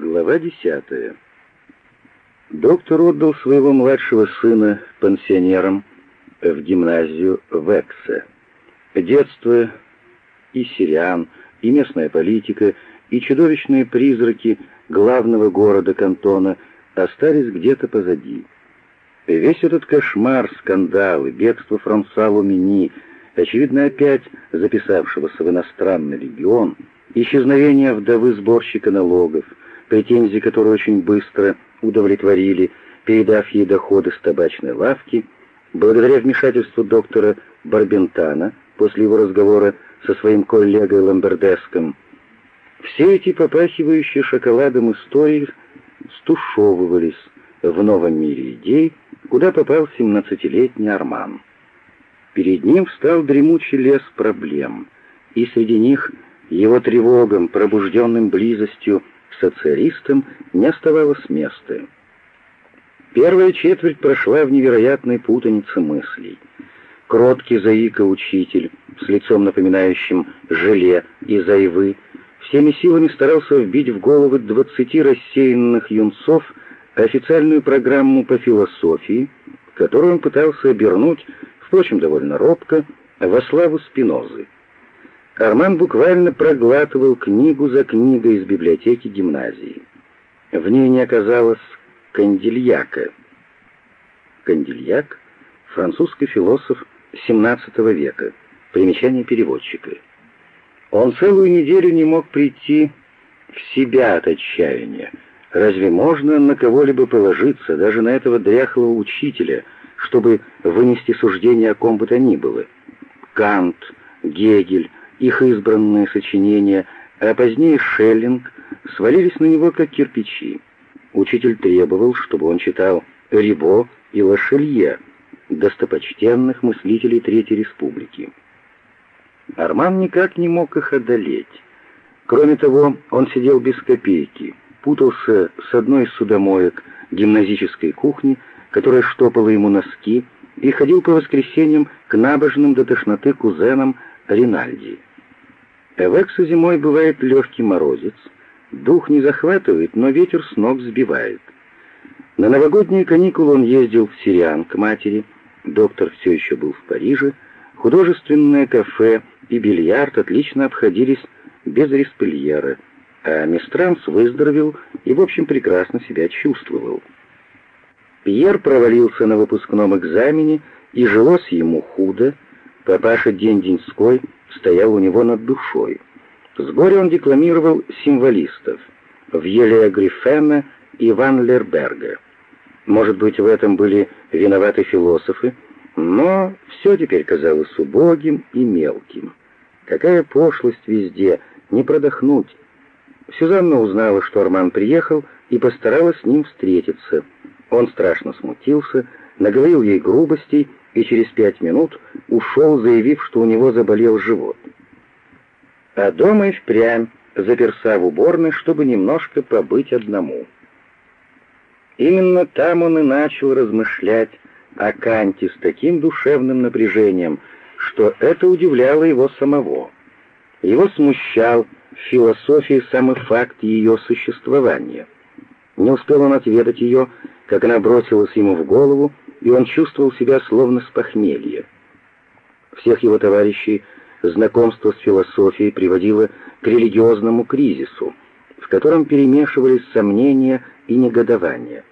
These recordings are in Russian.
Глава десятая. Доктор отдал своего младшего сына пенсионерам в гимназию в Эксе. Детство и сириан, и местная политика, и чудовищные призраки главного города кантона остались где-то позади. Весь этот кошмар, скандалы, бегство Франсуа Лумини, очевидно опять записавшегося в иностранный регион, исчезновение вдовы сборщика налогов, претензии которые очень быстро удовлетворили, передав ей доходы с табачной лавки, благодаря вмешательству доктора Барбентана после его разговора со своим коллегой Ламбердеском, все эти попахивающие шоколадом истории стушевывались в новом мире идей, куда попал семнадцатилетний Арман. Перед ним встал дремучий лес проблем, и среди них его тревогам, пробужденным близостью социалистам, не оставалось места. Первая четверть прошла в невероятной путанице мыслей. Кроткий заика-учитель, с лицом напоминающим желе из айвы, всеми силами старался вбить в головы двадцати рассеянных юнцов официальную программу по философии, которую он пытался обернуть, впрочем, довольно робко, во славу Спинозы. Арман буквально проглатывал книгу за книгой из библиотеки гимназии. В ней не оказалось Кандильяка. Кандильяк — французский философ XVII века. Примечание переводчика. Он целую неделю не мог прийти в себя от отчаяния. Разве можно на кого-либо положиться, даже на этого дряхлого учителя, чтобы вынести суждение о ком бы то ни было? Кант, Гегель, их избранные сочинения, а позднее Шеллинг свалились на него как кирпичи. Учитель требовал, чтобы он читал Рибо и Лашелье, достопочтенных мыслителей Третьей Республики. Арман никак не мог их одолеть. Кроме того, он сидел без копейки, путался с одной из судомоек гимназической кухни, которая штопала ему носки, и ходил по воскресеньям к набожным до тошноты кузенам Ринальди. В Эксу зимой бывает легкий морозец, дух не захватывает, но ветер с ног сбивает. На новогодние каникулы он ездил в Сириан к матери, доктор все еще был в Париже, художественное кафе и бильярд отлично обходились без респельера, а Мистранс выздоровел и, в общем, прекрасно себя чувствовал. Пьер провалился на выпускном экзамене, и жилось ему худо, папаша День-Деньской стоял у него над душой. С горя он декламировал символистов Вьелия Гриффена и Ван Лерберга. Может быть, в этом были виноваты философы, но все теперь казалось убогим и мелким. Какая пошлость везде, не продохнуть. Сюзанна узнала, что Арман приехал, и постаралась с ним встретиться. Он страшно смутился, наговорил ей грубостей и через пять минут ушел, заявив, что у него заболел живот. А дома и впрямь заперся в уборной, чтобы немножко побыть одному. Именно там он и начал размышлять о Канте с таким душевным напряжением, что это удивляло его самого. Его смущал в философии самый факт ее существования. Не успел он отведать ее, как она бросилась ему в голову, и он чувствовал себя словно с похмелья. Всех его товарищей знакомство с философией приводило к религиозному кризису, в котором перемешивались сомнения и негодования.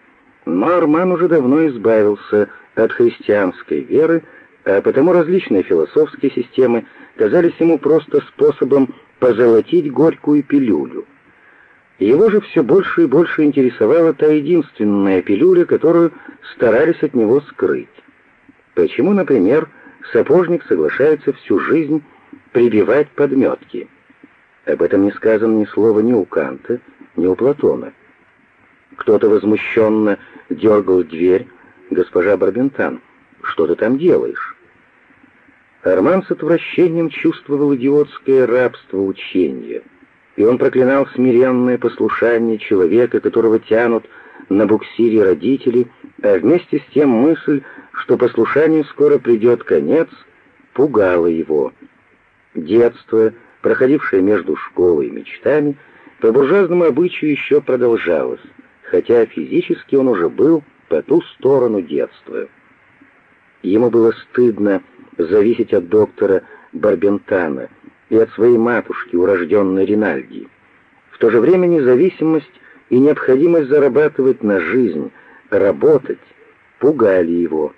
Но Арман уже давно избавился от христианской веры, а потому различные философские системы казались ему просто способом позолотить горькую пилюлю. Его же все больше и больше интересовала та единственная пилюля, которую старались от него скрыть. Почему, например, сапожник соглашается всю жизнь прибивать подметки? Об этом не сказано ни слова ни у Канта, ни у Платона. Кто-то возмущенно дергал дверь, госпожа Барбентан, что ты там делаешь? Арман с отвращением чувствовал идиотское рабство учения — и он проклинал смиренное послушание человека, которого тянут на буксире родители, а вместе с тем мысль, что послушанию скоро придет конец, пугала его. Детство, проходившее между школой и мечтами, по буржуазному обычаю еще продолжалось, хотя физически он уже был по ту сторону детства. Ему было стыдно зависеть от доктора Барбентана и от своей матушки, урожденной Ринальди. В то же время независимость и необходимость зарабатывать на жизнь, работать, пугали его.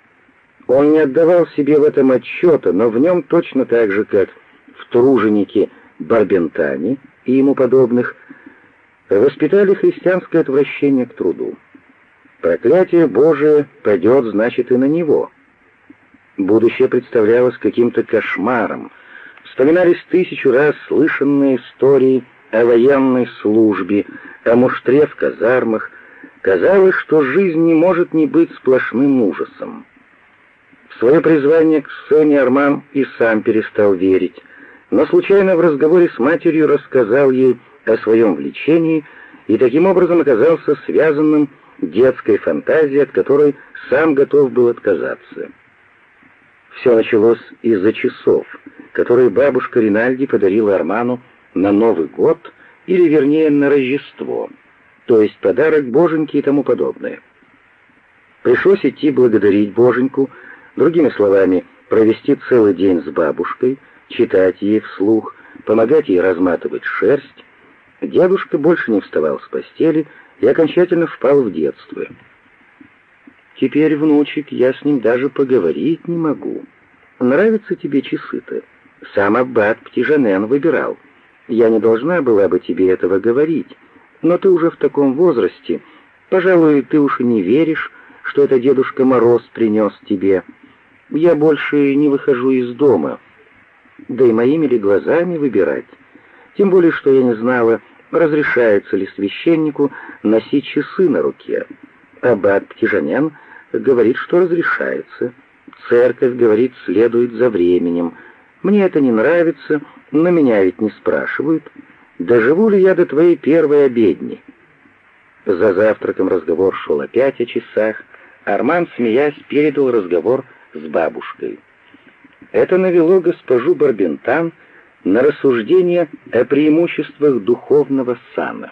Он не отдавал себе в этом отчета, но в нем точно так же, как в труженике Барбентане и ему подобных, воспитали христианское отвращение к труду. Проклятие Божие пойдет, значит, и на него. Будущее представлялось каким-то кошмаром. Вспоминались тысячу раз слышанные истории о военной службе, о муштре в казармах. Казалось, что жизнь не может не быть сплошным ужасом. В свое призвание к сцене Арман и сам перестал верить, но случайно в разговоре с матерью рассказал ей о своем влечении и таким образом оказался связанным детской фантазией, от которой сам готов был отказаться. Все началось из-за часов, которые бабушка Ринальди подарила Арману на Новый год, или вернее на Рождество, то есть подарок Боженьке и тому подобное. Пришлось идти благодарить Боженьку, другими словами, провести целый день с бабушкой, читать ей вслух, помогать ей разматывать шерсть. Дедушка больше не вставал с постели и окончательно впал в детство. Теперь, внучек, я с ним даже поговорить не могу. Нравятся тебе часы-то? Сам аббат Птижанен выбирал. Я не должна была бы тебе этого говорить, но ты уже в таком возрасте. Пожалуй, ты уж и не веришь, что это Дедушка Мороз принес тебе. Я больше не выхожу из дома. Да и моими ли глазами выбирать? Тем более, что я не знала, разрешается ли священнику носить часы на руке. Аббат Птижанян говорит, что разрешается. Церковь говорит, следует за временем. Мне это не нравится, но меня ведь не спрашивают, доживу ли я до твоей первой обедни. За завтраком разговор шел опять о часах. Арман, смеясь, передал разговор с бабушкой. Это навело госпожу Барбентан на рассуждение о преимуществах духовного сана.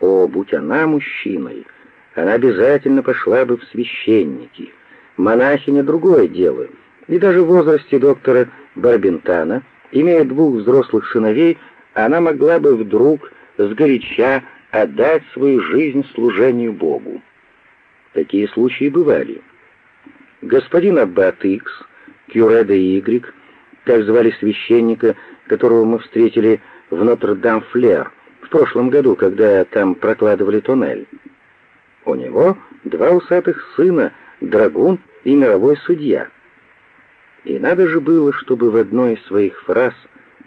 О, будь она мужчиной, она обязательно пошла бы в священники. Монахиня — другое дело. И даже в возрасте доктора Барбентана, имея двух взрослых сыновей, она могла бы вдруг сгоряча отдать свою жизнь служению Богу. Такие случаи бывали. Господин Аббат Икс, Кюреда Y, как звали священника, которого мы встретили в Нотр-Дам-Флер в прошлом году, когда там прокладывали тоннель. У него два усатых сына, драгун и мировой судья. И надо же было, чтобы в одной из своих фраз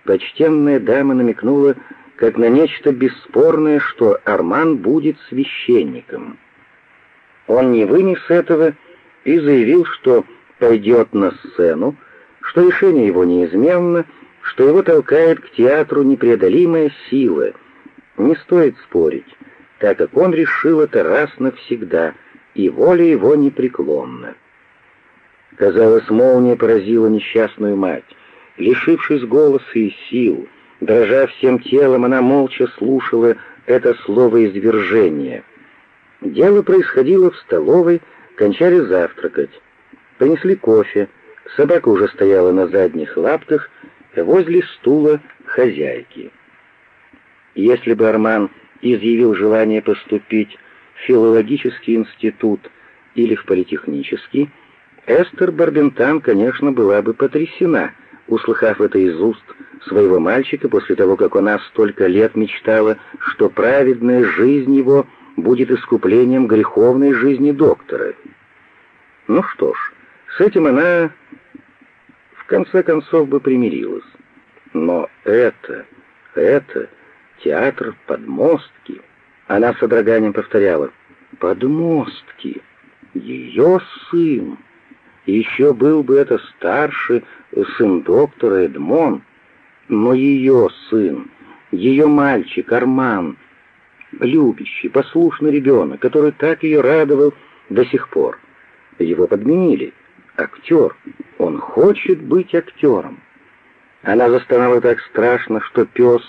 почтенная дама намекнула, как на нечто бесспорное, что Арман будет священником. Он не вынес этого и заявил, что пойдет на сцену, что решение его неизменно, что его толкает к театру непреодолимая сила. Не стоит спорить, так как он решил это раз навсегда, и воля его непреклонна. Казалось, молния поразила несчастную мать. Лишившись голоса и сил, дрожа всем телом, она молча слушала это слово извержения. Дело происходило в столовой, кончали завтракать. Принесли кофе, собака уже стояла на задних лапках возле стула хозяйки. Если бы Арман изъявил желание поступить в филологический институт или в политехнический, Эстер Барбентан, конечно, была бы потрясена, услыхав это из уст своего мальчика после того, как она столько лет мечтала, что праведная жизнь его будет искуплением греховной жизни доктора. Ну что ж, с этим она в конце концов бы примирилась. Но это, это, театр подмостки, она с содроганием повторяла, подмостки, ее сын. Еще был бы это старший сын доктора Эдмон, но ее сын, ее мальчик Арман, любящий, послушный ребенок, который так ее радовал до сих пор. Его подменили. Актер. Он хочет быть актером. Она застонала так страшно, что пес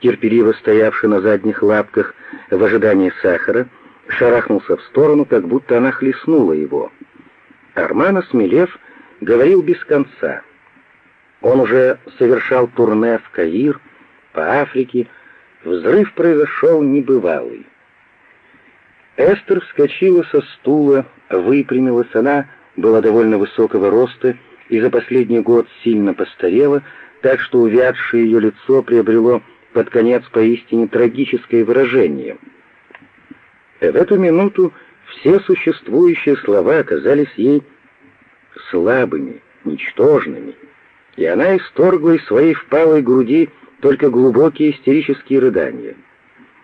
терпеливо стоявший на задних лапках в ожидании сахара, шарахнулся в сторону, как будто она хлестнула его. Арман, осмелев, говорил без конца. Он уже совершал турне в Каир, по Африке. Взрыв произошел небывалый. Эстер вскочила со стула, выпрямилась. Она была довольно высокого роста и за последний год сильно постарела, так что увядшее ее лицо приобрело под конец поистине трагическое выражение. В эту минуту все существующие слова оказались ей слабыми, ничтожными, и она исторгла из своей впалой груди только глубокие истерические рыдания.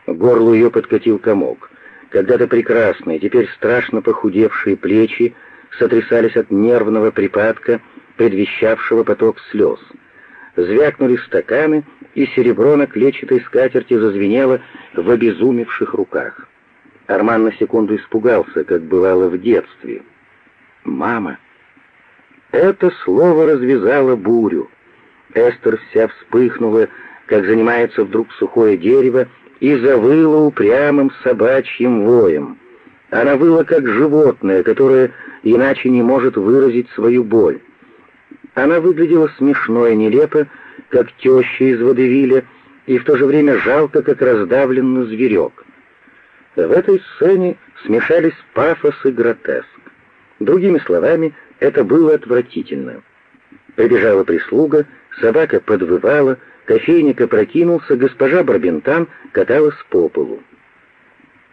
Горлу ее подкатил комок. Когда-то прекрасные, теперь страшно похудевшие плечи сотрясались от нервного припадка, предвещавшего поток слез. Звякнули стаканы, и серебро на клетчатой скатерти зазвенело в обезумевших руках. Арман на секунду испугался, как бывало в детстве. «Мама!» Это слово развязало бурю. Эстер вся вспыхнула, как занимается вдруг сухое дерево, и завыла упрямым собачьим воем. Она выла как животное, которое иначе не может выразить свою боль. Она выглядела смешно и нелепо, как теща из водевиля, и в то же время жалко, как раздавленный зверек. В этой сцене смешались пафос и гротеск. Другими словами, это было отвратительно. Прибежала прислуга, собака подвывала, кофейник опрокинулся, госпожа Барбентан каталась по полу.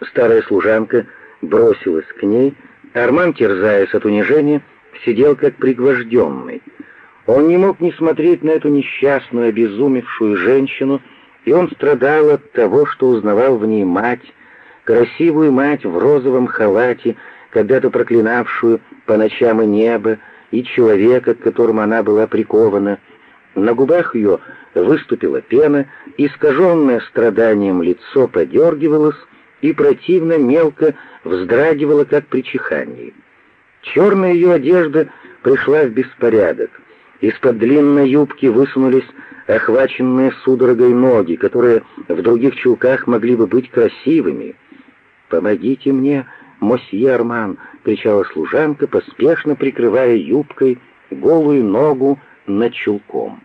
Старая служанка бросилась к ней, Арман, терзаясь от унижения, сидел как пригвожденный. Он не мог не смотреть на эту несчастную, обезумевшую женщину, и он страдал от того, что узнавал в ней мать, красивую мать в розовом халате, когда-то проклинавшую по ночам и небо, и человека, к которому она была прикована. На губах ее выступила пена, искаженное страданием лицо подергивалось и противно мелко вздрагивало, как при чихании. Черная ее одежда пришла в беспорядок. Из-под длинной юбки высунулись охваченные судорогой ноги, которые в других чулках могли бы быть красивыми. «Помогите мне!» «Мосье Арман!» — кричала служанка, поспешно прикрывая юбкой голую ногу над чулком.